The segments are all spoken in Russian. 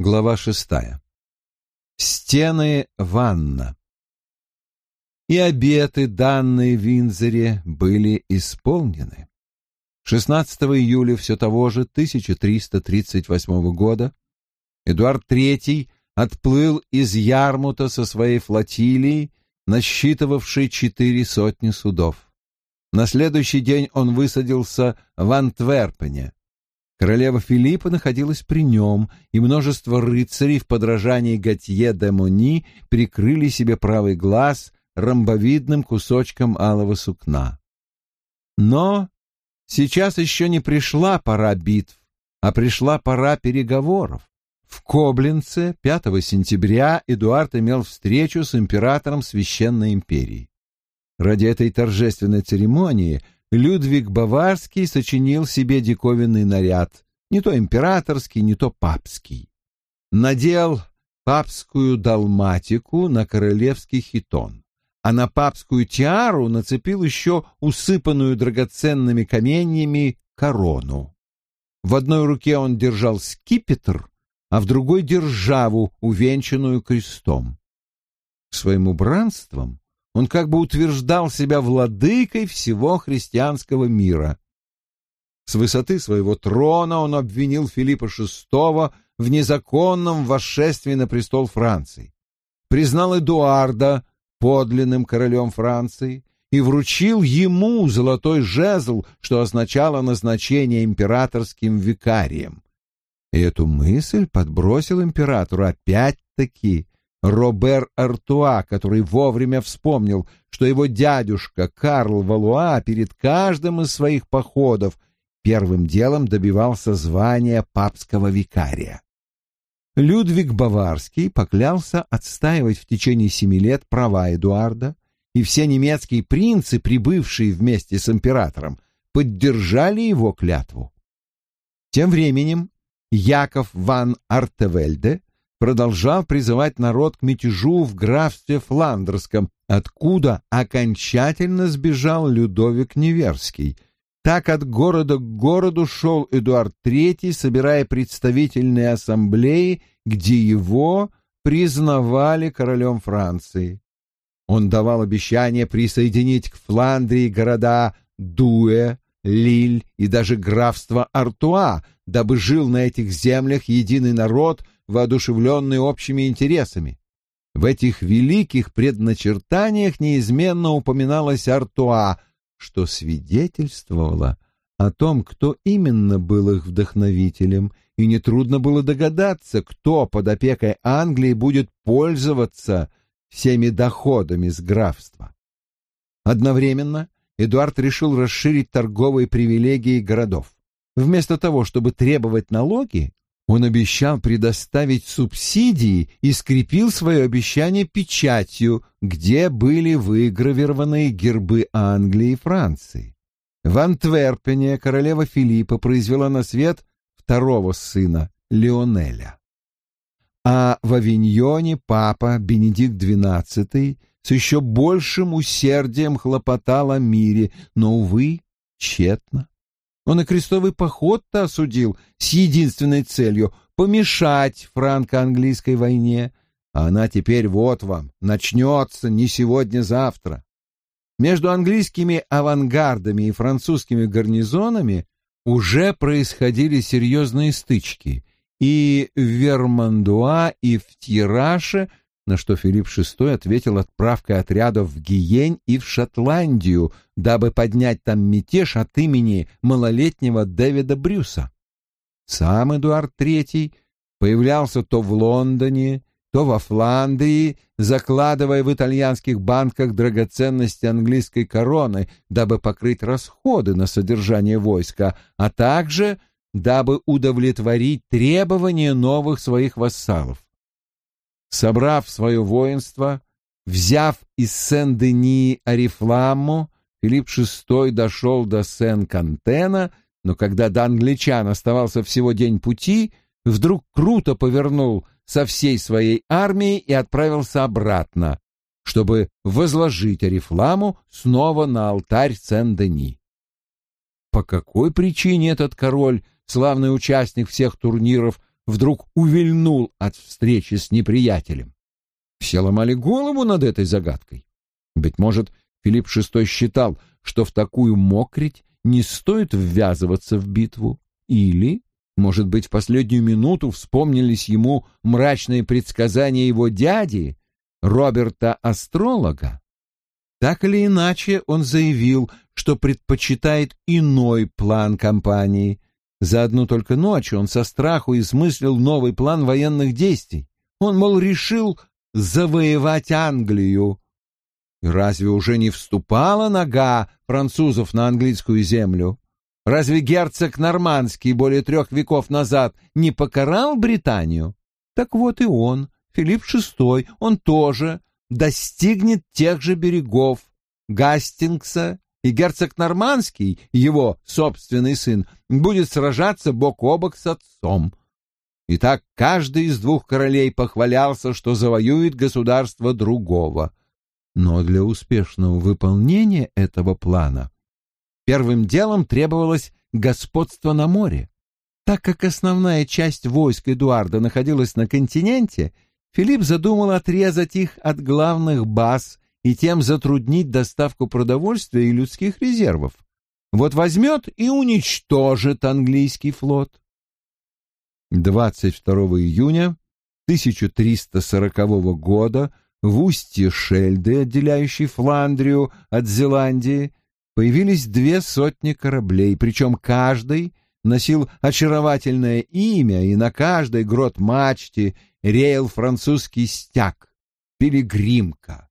Глава шестая. Стены ванна. И обеты, данные в Винзоре, были исполнены. 16 июля все того же 1338 года Эдуард III отплыл из Ярмута со своей флотилией, насчитывавшей четыре сотни судов. На следующий день он высадился в Антверпене, Королева Филиппа находилась при нем, и множество рыцарей в подражании Готье де Мони прикрыли себе правый глаз ромбовидным кусочком алого сукна. Но сейчас еще не пришла пора битв, а пришла пора переговоров. В Коблинце 5 сентября Эдуард имел встречу с императором Священной империи. Ради этой торжественной церемонии – Людвиг Баварский сочинил себе диковинный наряд, не то императорский, не то папский. Надел папскую далматику на королевский хитон, а на папскую тиару нацепил еще усыпанную драгоценными каменьями корону. В одной руке он держал скипетр, а в другой — державу, увенчанную крестом. Своим убранством он как бы утверждал себя владыкой всего христианского мира. С высоты своего трона он обвинил Филиппа VI в незаконном восшествии на престол Франции, признал Эдуарда подлинным королем Франции и вручил ему золотой жезл, что означало назначение императорским викарием. И эту мысль подбросил императору опять-таки Робер Артуа, который вовремя вспомнил, что его дядюшка Карл Валуа перед каждым из своих походов первым делом добивался звания папского викария. Людвиг Баварский поклялся отстаивать в течение семи лет права Эдуарда, и все немецкие принцы, прибывшие вместе с императором, поддержали его клятву. Тем временем Яков ван Артевельде продолжал призывать народ к мятежу в графстве Фландерском, откуда окончательно сбежал Людовик Неверский. Так от города к городу шел Эдуард III, собирая представительные ассамблеи, где его признавали королем Франции. Он давал обещание присоединить к Фландрии города Дуэ, Лиль и даже графство Артуа, дабы жил на этих землях единый народ – воодушевленный общими интересами. В этих великих предначертаниях неизменно упоминалось Артуа, что свидетельствовало о том, кто именно был их вдохновителем, и нетрудно было догадаться, кто под опекой Англии будет пользоваться всеми доходами с графства. Одновременно Эдуард решил расширить торговые привилегии городов. Вместо того, чтобы требовать налоги, он обещал предоставить субсидии и скрепил свое обещание печатью, где были выгравированы гербы Англии и Франции. В Антверпене королева Филиппа произвела на свет второго сына, Леонеля. А в Авиньоне папа Бенедикт XII с еще большим усердием хлопотал о мире, но, увы, тщетно. Он и крестовый поход-то осудил с единственной целью — помешать франко-английской войне. А она теперь вот вам, начнется не сегодня-завтра. Между английскими авангардами и французскими гарнизонами уже происходили серьезные стычки, и в Вермандуа, и в Тираше на что Филипп VI ответил отправкой отрядов в Гиень и в Шотландию, дабы поднять там мятеж от имени малолетнего Дэвида Брюса. Сам Эдуард III появлялся то в Лондоне, то во Фландрии, закладывая в итальянских банках драгоценности английской короны, дабы покрыть расходы на содержание войска, а также дабы удовлетворить требования новых своих вассалов. Собрав свое воинство, взяв из Сен-Дени Арифламу, Филипп VI дошел до Сен-Кантена, но когда до англичан оставался всего день пути, вдруг круто повернул со всей своей армией и отправился обратно, чтобы возложить Арифламу снова на алтарь Сен-Дени. По какой причине этот король, славный участник всех турниров, вдруг увильнул от встречи с неприятелем. Все ломали голову над этой загадкой. Быть может, Филипп VI считал, что в такую мокрить не стоит ввязываться в битву, или, может быть, в последнюю минуту вспомнились ему мрачные предсказания его дяди, Роберта Астролога. Так или иначе, он заявил, что предпочитает иной план кампании. За одну только ночь он со страху измыслил новый план военных действий. Он, мол, решил завоевать Англию. разве уже не вступала нога французов на английскую землю? Разве герцог Нормандский более трех веков назад не покарал Британию? Так вот и он, Филипп VI, он тоже достигнет тех же берегов Гастингса, и герцог Нормандский, его собственный сын, будет сражаться бок о бок с отцом. И так каждый из двух королей похвалялся, что завоюет государство другого. Но для успешного выполнения этого плана первым делом требовалось господство на море. Так как основная часть войск Эдуарда находилась на континенте, Филипп задумал отрезать их от главных баз и тем затруднить доставку продовольствия и людских резервов. Вот возьмет и уничтожит английский флот. 22 июня 1340 года в устье Шельды, отделяющей Фландрию от Зеландии, появились две сотни кораблей, причем каждый носил очаровательное имя, и на каждой грот-мачте реял французский стяг — пилигримка.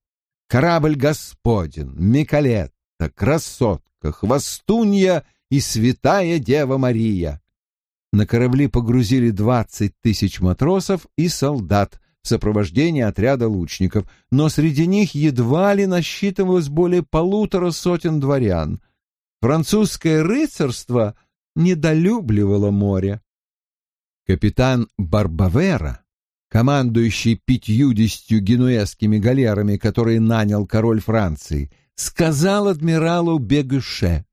Корабль Господин, Миколетта, Красотка, Хвостунья и Святая Дева Мария. На корабли погрузили двадцать тысяч матросов и солдат в сопровождении отряда лучников, но среди них едва ли насчитывалось более полутора сотен дворян. Французское рыцарство недолюбливало море. Капитан Барбавера, командующий пятьюдесятью генуэзскими галерами, которые нанял король Франции, сказал адмиралу Бегуше.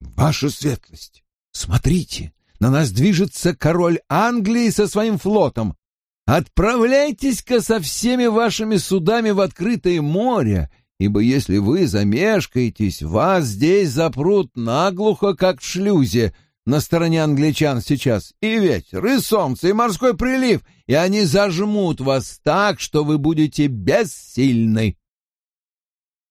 «Ваша светлость, смотрите, на нас движется король Англии со своим флотом. Отправляйтесь-ка со всеми вашими судами в открытое море, ибо если вы замешкаетесь, вас здесь запрут наглухо, как в шлюзе, на стороне англичан сейчас и ветер, и солнце, и морской прилив, и они зажмут вас так, что вы будете бессильны.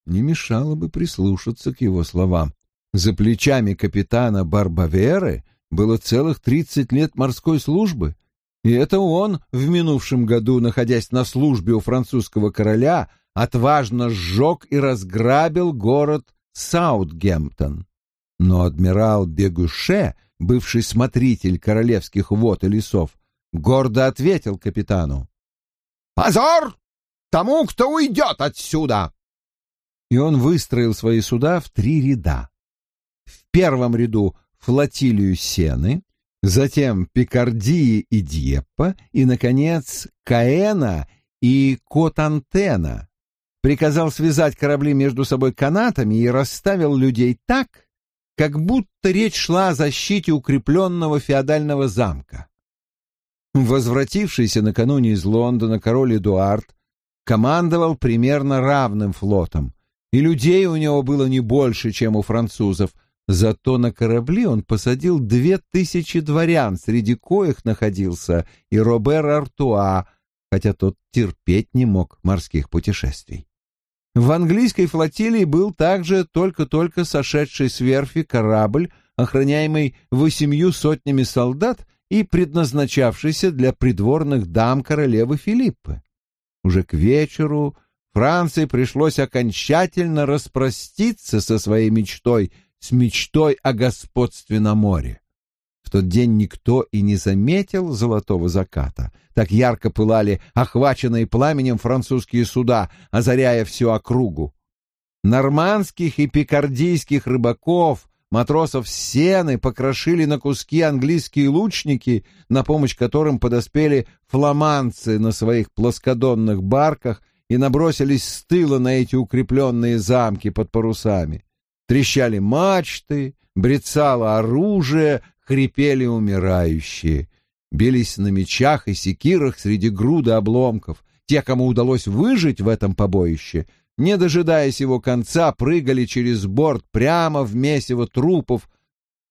Не мешало бы прислушаться к его словам. За плечами капитана Барбаверы было целых тридцать лет морской службы, и это он в минувшем году, находясь на службе у французского короля, отважно сжег и разграбил город Саутгемптон. Но адмирал Бегуше, бывший смотритель королевских вод и лесов, гордо ответил капитану. «Позор тому, кто уйдет отсюда!» И он выстроил свои суда в три ряда. В первом ряду флотилию Сены, затем Пикардии и Дьеппа и, наконец, Каэна и Котантена. Приказал связать корабли между собой канатами и расставил людей так, как будто речь шла о защите укрепленного феодального замка. Возвратившийся накануне из Лондона король Эдуард командовал примерно равным флотом, и людей у него было не больше, чем у французов, Зато на корабли он посадил две тысячи дворян, среди коих находился и Робер Артуа, хотя тот терпеть не мог морских путешествий. В английской флотилии был также только-только сошедший с верфи корабль, охраняемый восемью сотнями солдат и предназначавшийся для придворных дам королевы Филиппы. Уже к вечеру Франции пришлось окончательно распроститься со своей мечтой — с мечтой о господстве на море. Тот день никто и не заметил золотого заката. Так ярко пылали охваченные пламенем французские суда, озаряя всю округу. Нормандских и пикардийских рыбаков, матросов сены покрошили на куски английские лучники, на помощь которым подоспели фламандцы на своих плоскодонных барках и набросились с тыла на эти укрепленные замки под парусами. Трещали мачты, брецало оружие, хрипели умирающие. бились на мечах и секирах среди груды обломков. Те, кому удалось выжить в этом побоище, не дожидаясь его конца, прыгали через борт прямо в месиво трупов,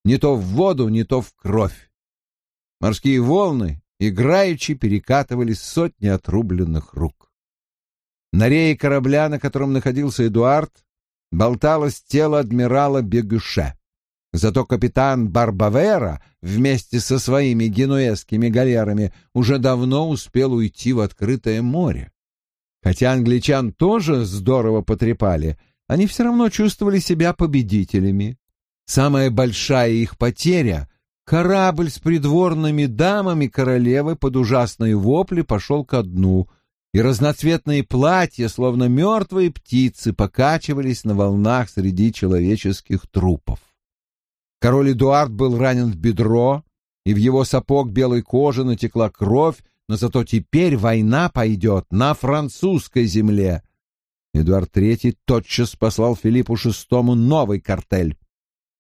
не то в воду, не то в кровь. Морские волны играючи перекатывались сотни отрубленных рук. На рее корабля, на котором находился Эдуард, болталось тело адмирала Бегюше. Зато капитан Барбавера вместе со своими генуэзскими галерами уже давно успел уйти в открытое море. Хотя англичан тоже здорово потрепали, они все равно чувствовали себя победителями. Самая большая их потеря — корабль с придворными дамами королевы под ужасные вопли пошел ко дну, и разноцветные платья, словно мертвые птицы, покачивались на волнах среди человеческих трупов. Король Эдуард был ранен в бедро, и в его сапог белой кожи натекла кровь, но зато теперь война пойдет на французской земле. Эдуард III тотчас послал Филиппу VI новый картель.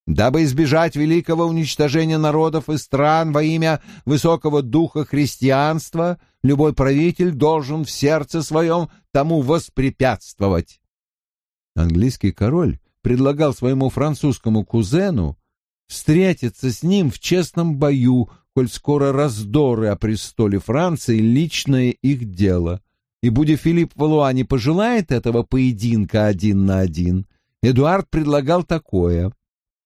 Дабы избежать великого уничтожения народов и стран во имя высокого духа христианства, любой правитель должен в сердце своем тому воспрепятствовать. Английский король предлагал своему французскому кузену встретиться с ним в честном бою, коль скоро раздоры о престоле Франции — личное их дело. И, будя Филипп Валуа не пожелает этого поединка один на один, Эдуард предлагал такое.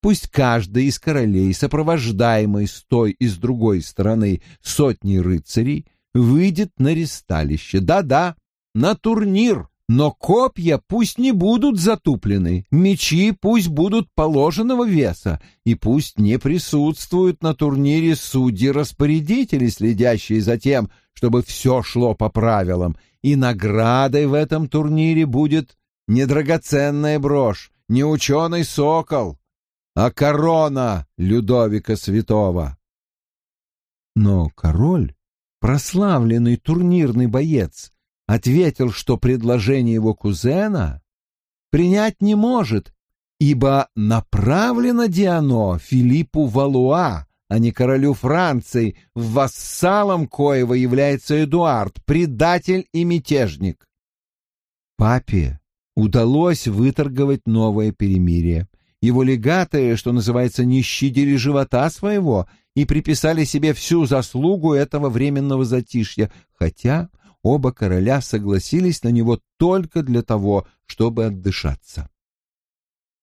Пусть каждый из королей, сопровождаемый с той и с другой стороны сотней рыцарей, выйдет на ресталище. Да-да, на турнир, но копья пусть не будут затуплены, мечи пусть будут положенного веса, и пусть не присутствуют на турнире судьи-распорядители, следящие за тем, чтобы все шло по правилам, и наградой в этом турнире будет не драгоценная брошь, не ученый сокол, а корона Людовика Святого. Но король, прославленный турнирный боец, ответил, что предложение его кузена принять не может, ибо направлено Диано Филиппу Валуа, а не королю Франции, вассалом коего является Эдуард, предатель и мятежник. Папе удалось выторговать новое перемирие. Его легаты, что называется, не щадили живота своего и приписали себе всю заслугу этого временного затишья, хотя оба короля согласились на него только для того, чтобы отдышаться.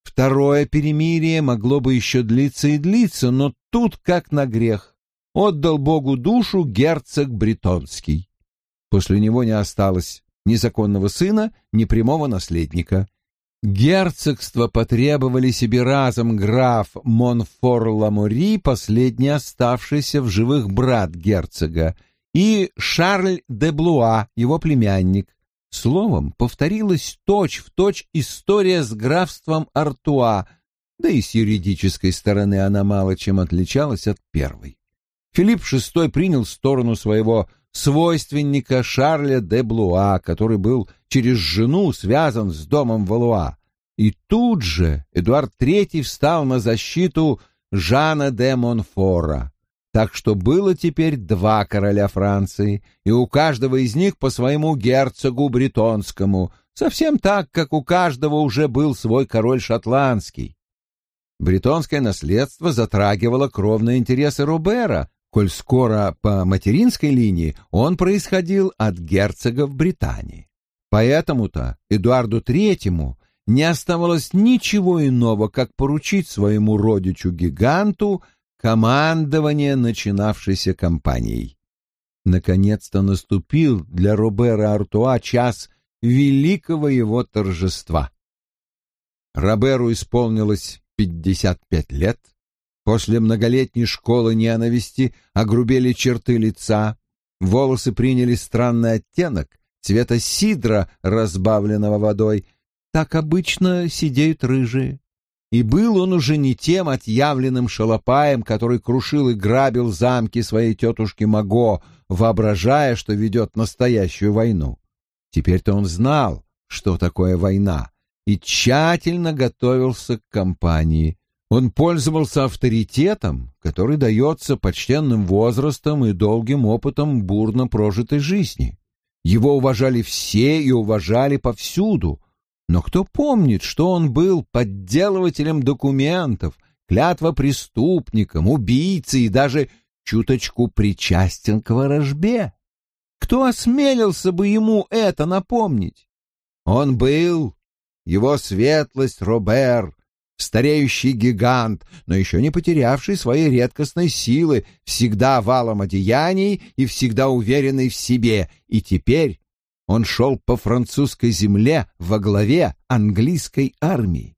Второе перемирие могло бы еще длиться и длиться, но тут как на грех. Отдал Богу душу герцог Бретонский. После него не осталось ни законного сына, ни прямого наследника. Герцогство потребовали себе разом граф Монфор-Ламори, последний оставшийся в живых брат герцога, и Шарль де Блуа, его племянник. Словом, повторилась точь-в-точь точь история с графством Артуа, да и с юридической стороны она мало чем отличалась от первой. Филипп VI принял сторону своего свойственника Шарля де Блуа, который был через жену связан с домом Валуа. И тут же Эдуард III встал на защиту Жана де Монфора. Так что было теперь два короля Франции, и у каждого из них по своему герцогу бретонскому, совсем так, как у каждого уже был свой король шотландский. Бретонское наследство затрагивало кровные интересы Робера, коль скоро по материнской линии он происходил от герцогов Британии. Поэтому-то Эдуарду Третьему не оставалось ничего иного, как поручить своему родичу-гиганту командование начинавшейся кампанией. Наконец-то наступил для Робера Артуа час великого его торжества. Роберу исполнилось пятьдесят пять лет, После многолетней школы ненависти огрубели черты лица, волосы приняли странный оттенок, цвета сидра, разбавленного водой. Так обычно сидеют рыжие. И был он уже не тем отъявленным шалопаем, который крушил и грабил замки своей тетушки Маго, воображая, что ведет настоящую войну. Теперь-то он знал, что такое война, и тщательно готовился к кампании. Он пользовался авторитетом, который дается почтенным возрастом и долгим опытом бурно прожитой жизни. Его уважали все и уважали повсюду, но кто помнит, что он был подделывателем документов, клятва преступником, убийцей и даже чуточку причастен к ворожбе? Кто осмелился бы ему это напомнить? Он был, его светлость Робер, стареющий гигант, но еще не потерявший своей редкостной силы, всегда валом одеяний и всегда уверенный в себе, и теперь он шел по французской земле во главе английской армии.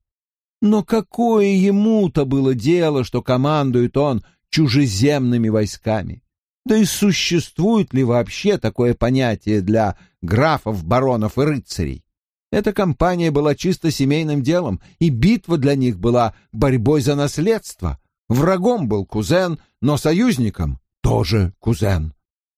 Но какое ему-то было дело, что командует он чужеземными войсками? Да и существует ли вообще такое понятие для графов, баронов и рыцарей? Эта кампания была чисто семейным делом, и битва для них была борьбой за наследство. Врагом был кузен, но союзником тоже кузен.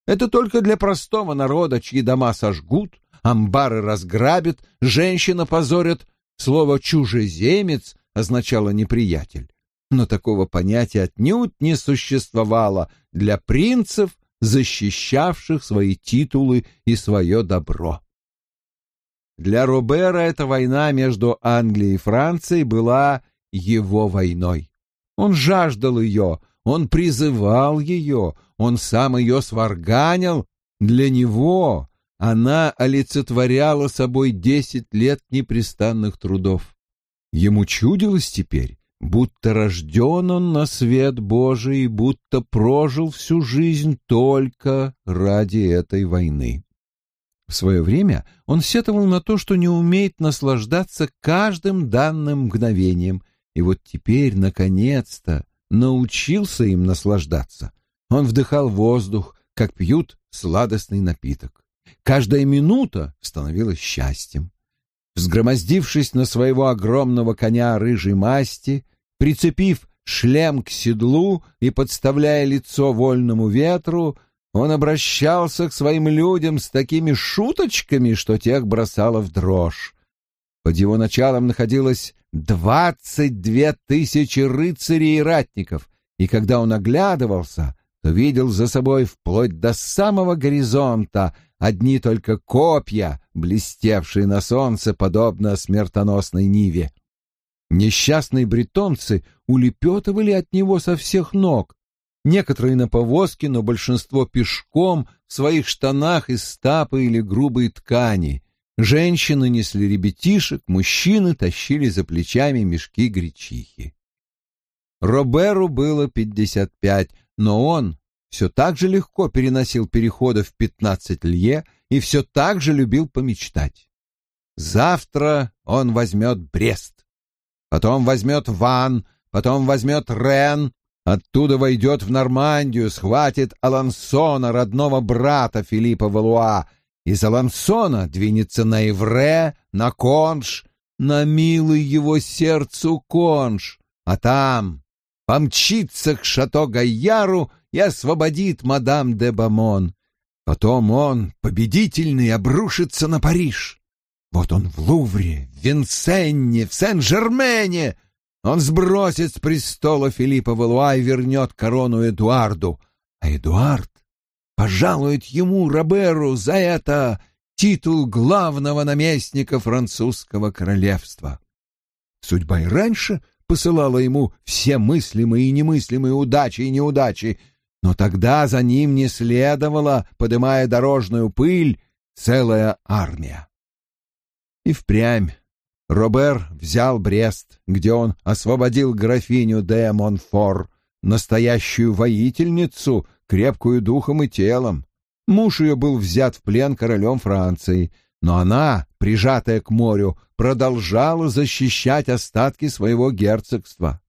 Это только для простого народа, чьи дома сожгут, амбары разграбят, женщина позорят. Слово «чужеземец» означало «неприятель». Но такого понятия отнюдь не существовало для принцев, защищавших свои титулы и свое добро. Для Робера эта война между Англией и Францией была его войной. Он жаждал ее, он призывал ее, он сам ее сварганил. Для него она олицетворяла собой десять лет непрестанных трудов. Ему чудилось теперь, будто рожден он на свет Божий, будто прожил всю жизнь только ради этой войны. В свое время он сетовал на то, что не умеет наслаждаться каждым данным мгновением, и вот теперь, наконец-то, научился им наслаждаться. Он вдыхал воздух, как пьют сладостный напиток. Каждая минута становилась счастьем. Взгромоздившись на своего огромного коня рыжей масти, прицепив шлем к седлу и подставляя лицо вольному ветру, он обращался к своим людям с такими шуточками, что тех бросало в дрожь. Под его началом находилось двадцать две тысячи рыцарей и ратников, и когда он оглядывался, видел за собой вплоть до самого горизонта одни только копья, блестевшие на солнце, подобно смертоносной ниве. Несчастные бретонцы улепетывали от него со всех ног, некоторые на повозке, но большинство пешком, в своих штанах из стапы или грубой ткани. Женщины несли ребятишек, мужчины тащили за плечами мешки гречихи. Роберу было пятьдесят пять, но он все так же легко переносил переходы в пятнадцать лье и все так же любил помечтать. Завтра он возьмет Брест, потом возьмет Ван, потом возьмет Рен, Оттуда войдет в Нормандию, схватит Алансона, родного брата Филиппа Валуа. Из Алансона двинется на Ивре, на Конш, на милый его сердцу Конш, а там помчится к шато Гайяру и освободит мадам де Бамон. Потом он, победительный, обрушится на Париж. Вот он в Лувре, в Винсенне, в Сен-Жермене, он сбросит с престола Филиппа Валуа и вернет корону Эдуарду, а Эдуард пожалует ему, Роберу, за это титул главного наместника французского королевства. Судьба и раньше посылала ему все мыслимые и немыслимые удачи и неудачи, но тогда за ним не следовала, подымая дорожную пыль, целая армия. И впрямь Робер взял Брест, где он освободил графиню де Монфор, настоящую воительницу, крепкую духом и телом. Муж ее был взят в плен королем Франции, но она, прижатая к морю, продолжала защищать остатки своего герцогства.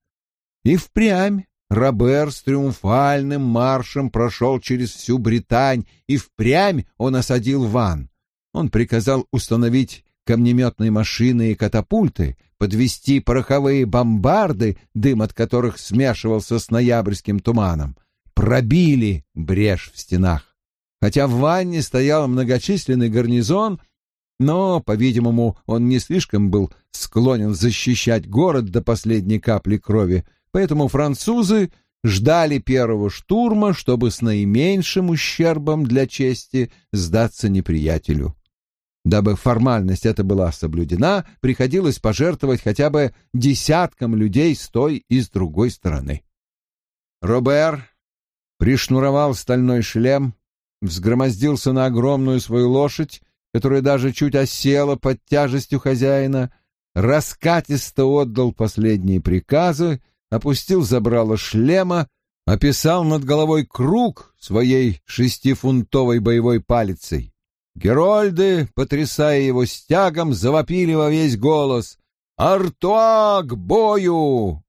И впрямь Робер с триумфальным маршем прошел через всю Британь, и впрямь он осадил Ван. Он приказал установить камнеметные машины и катапульты, подвести пороховые бомбарды, дым от которых смешивался с ноябрьским туманом, пробили брешь в стенах. Хотя в ванне стоял многочисленный гарнизон, но, по-видимому, он не слишком был склонен защищать город до последней капли крови, поэтому французы ждали первого штурма, чтобы с наименьшим ущербом для чести сдаться неприятелю. Дабы формальность эта была соблюдена, приходилось пожертвовать хотя бы десяткам людей с той и с другой стороны. Робер пришнуровал стальной шлем, взгромоздился на огромную свою лошадь, которая даже чуть осела под тяжестью хозяина, раскатисто отдал последние приказы, опустил забрало шлема, описал над головой круг своей шестифунтовой боевой палицей. Герольды, потрясая его стягом, завопили во весь голос «Артуа к бою!»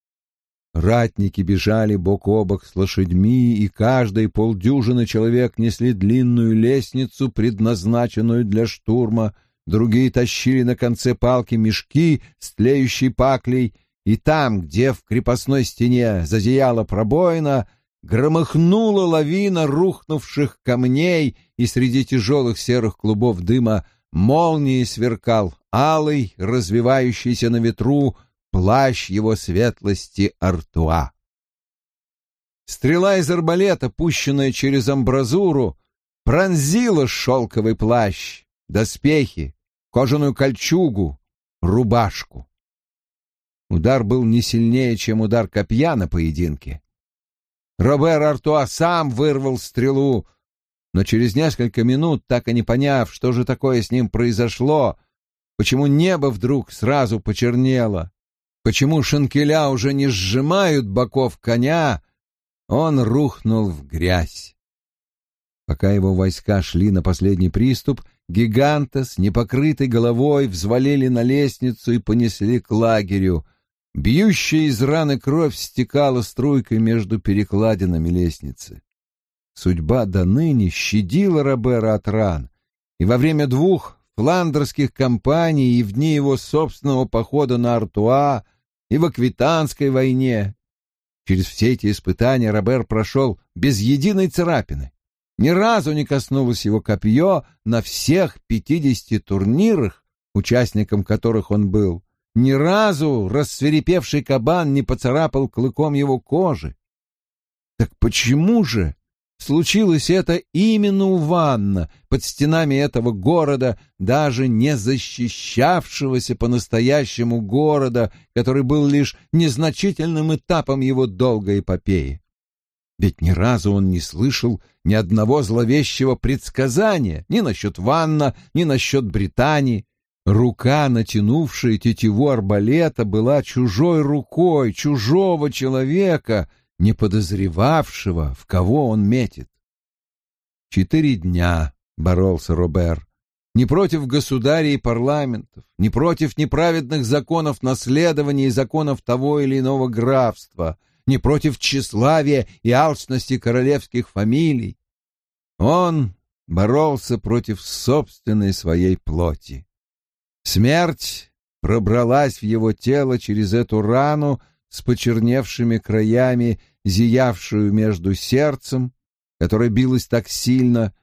Ратники бежали бок о бок с лошадьми, и каждый полдюжины человек несли длинную лестницу, предназначенную для штурма, другие тащили на конце палки мешки с тлеющей паклей, и там, где в крепостной стене зазияла пробоина, громыхнула лавина рухнувших камней, и среди тяжелых серых клубов дыма молнией сверкал алый, развивающийся на ветру, плащ его светлости Артуа. Стрела из арбалета, пущенная через амбразуру, пронзила шелковый плащ, доспехи, кожаную кольчугу, рубашку. Удар был не сильнее, чем удар копья на поединке. Робер Артуа сам вырвал стрелу, но через несколько минут, так и не поняв, что же такое с ним произошло, почему небо вдруг сразу почернело, почему шанкеля уже не сжимают боков коня, он рухнул в грязь. Пока его войска шли на последний приступ, гиганта с непокрытой головой взвалили на лестницу и понесли к лагерю — Бьющая из раны кровь стекала струйкой между перекладинами лестницы. Судьба до ныне щадила Робера от ран, и во время двух фландерских кампаний и в дни его собственного похода на Артуа, и в Аквитанской войне. Через все эти испытания Робер прошел без единой царапины. Ни разу не коснулось его копье на всех пятидесяти турнирах, участником которых он был. Ни разу рассверепевший кабан не поцарапал клыком его кожи. Так почему же случилось это именно у Ванна, под стенами этого города, даже не защищавшегося по-настоящему города, который был лишь незначительным этапом его долгой эпопеи? Ведь ни разу он не слышал ни одного зловещего предсказания ни насчет Ванна, ни насчет Британии. Рука, натянувшая тетиву арбалета, была чужой рукой чужого человека, не подозревавшего, в кого он метит. Четыре дня боролся Робер. Не против государей и парламентов, не против неправедных законов наследования и законов того или иного графства, не против тщеславия и алчности королевских фамилий. Он боролся против собственной своей плоти. Смерть пробралась в его тело через эту рану с почерневшими краями, зиявшую между сердцем, которое билось так сильно,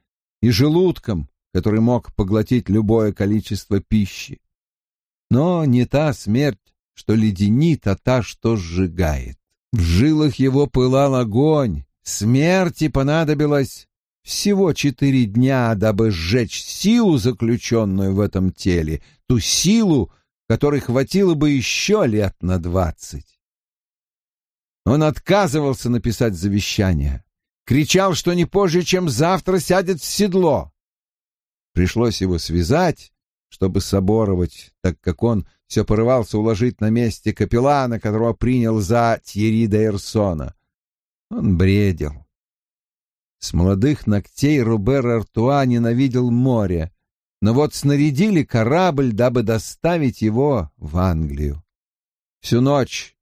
и желудком, который мог поглотить любое количество пищи. Но не та смерть, что леденит, а та, что сжигает. В жилах его пылал огонь, смерти понадобилось всего четыре дня, дабы сжечь силу, заключенную в этом теле, ту силу, которой хватило бы еще лет на двадцать. Он отказывался написать завещание, кричал, что не позже, чем завтра сядет в седло. Пришлось его связать, чтобы соборовать, так как он все порывался уложить на месте капеллана, которого принял за Тьерри де Эрсона. Он бредил. С молодых ногтей Рубер Артуа ненавидел море, но вот снарядили корабль, дабы доставить его в Англию. Всю ночь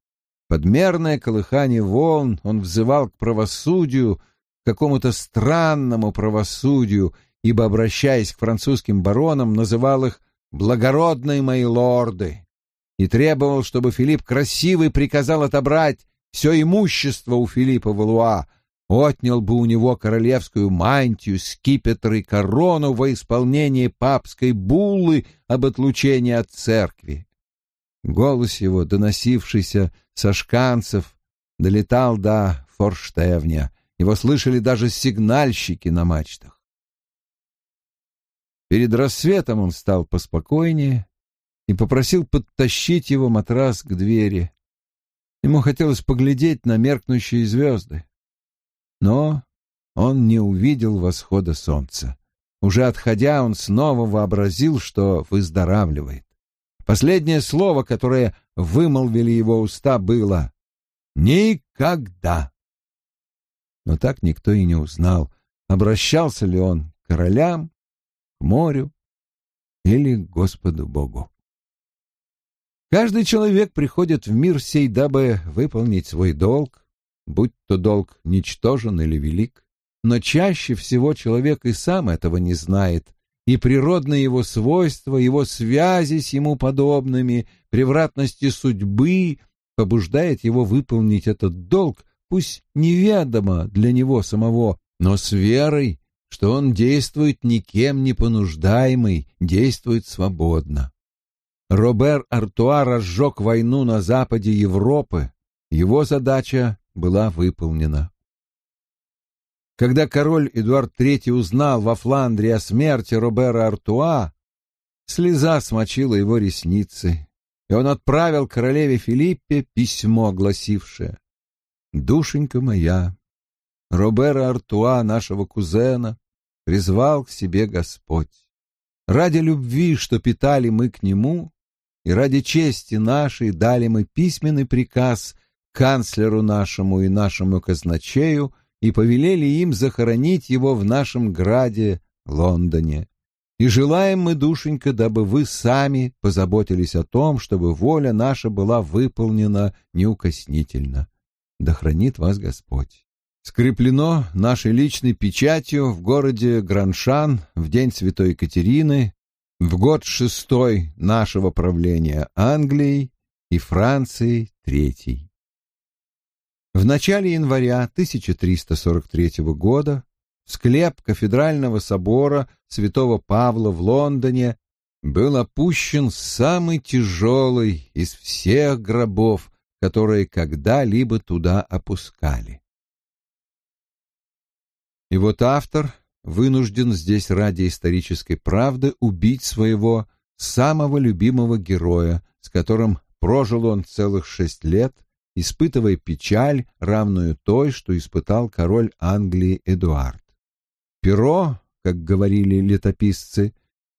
под мерное колыхание волн он взывал к правосудию, к какому-то странному правосудию, ибо, обращаясь к французским баронам, называл их «благородные мои лорды» и требовал, чтобы Филипп Красивый приказал отобрать все имущество у Филиппа Валуа, отнял бы у него королевскую мантию, скипетр и корону во исполнение папской буллы об отлучении от церкви. Голос его, доносившийся со шканцев, долетал до Форштевня. Его слышали даже сигнальщики на мачтах. Перед рассветом он стал поспокойнее и попросил подтащить его матрас к двери. Ему хотелось поглядеть на меркнущие звезды. Но он не увидел восхода солнца. Уже отходя, он снова вообразил, что выздоравливает. Последнее слово, которое вымолвили его уста, было «Никогда!» Но так никто и не узнал, обращался ли он к королям, к морю или к Господу Богу. Каждый человек приходит в мир сей, дабы выполнить свой долг, будь то долг ничтожен или велик, но чаще всего человек и сам этого не знает, и природные его свойства, его связи с ему подобными, превратности судьбы побуждает его выполнить этот долг, пусть неведомо для него самого, но с верой, что он действует никем не понуждаемый, действует свободно. Робер Артуа разжег войну на западе Европы. Его задача была выполнена. Когда король Эдуард III узнал во Фландрии о смерти Робера Артуа, слеза смочила его ресницы, и он отправил королеве Филиппе письмо, гласившее «Душенька моя, Робера Артуа, нашего кузена, призвал к себе Господь. Ради любви, что питали мы к нему, и ради чести нашей дали мы письменный приказ канцлеру нашему и нашему казначею и повелели им захоронить его в нашем граде Лондоне. И желаем мы, душенька, дабы вы сами позаботились о том, чтобы воля наша была выполнена неукоснительно. Да хранит вас Господь. Скреплено нашей личной печатью в городе Граншан в день Святой Екатерины в год шестой нашего правления Англии и Франции третий. В начале января 1343 года в склеп кафедрального собора святого Павла в Лондоне был опущен самый тяжелый из всех гробов, которые когда-либо туда опускали. И вот автор вынужден здесь ради исторической правды убить своего самого любимого героя, с которым прожил он целых шесть лет, испытывая печаль, равную той, что испытал король Англии Эдуард. Перо, как говорили летописцы,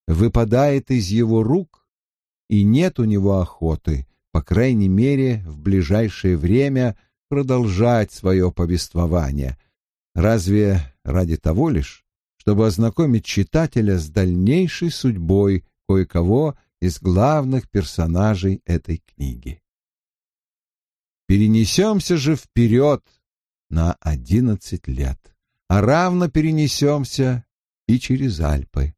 выпадает из его рук, и нет у него охоты, по крайней мере, в ближайшее время продолжать свое повествование. Разве ради того лишь, чтобы ознакомить читателя с дальнейшей судьбой кое-кого из главных персонажей этой книги. Перенесемся же вперед на одиннадцать лет, а равно перенесемся и через Альпы.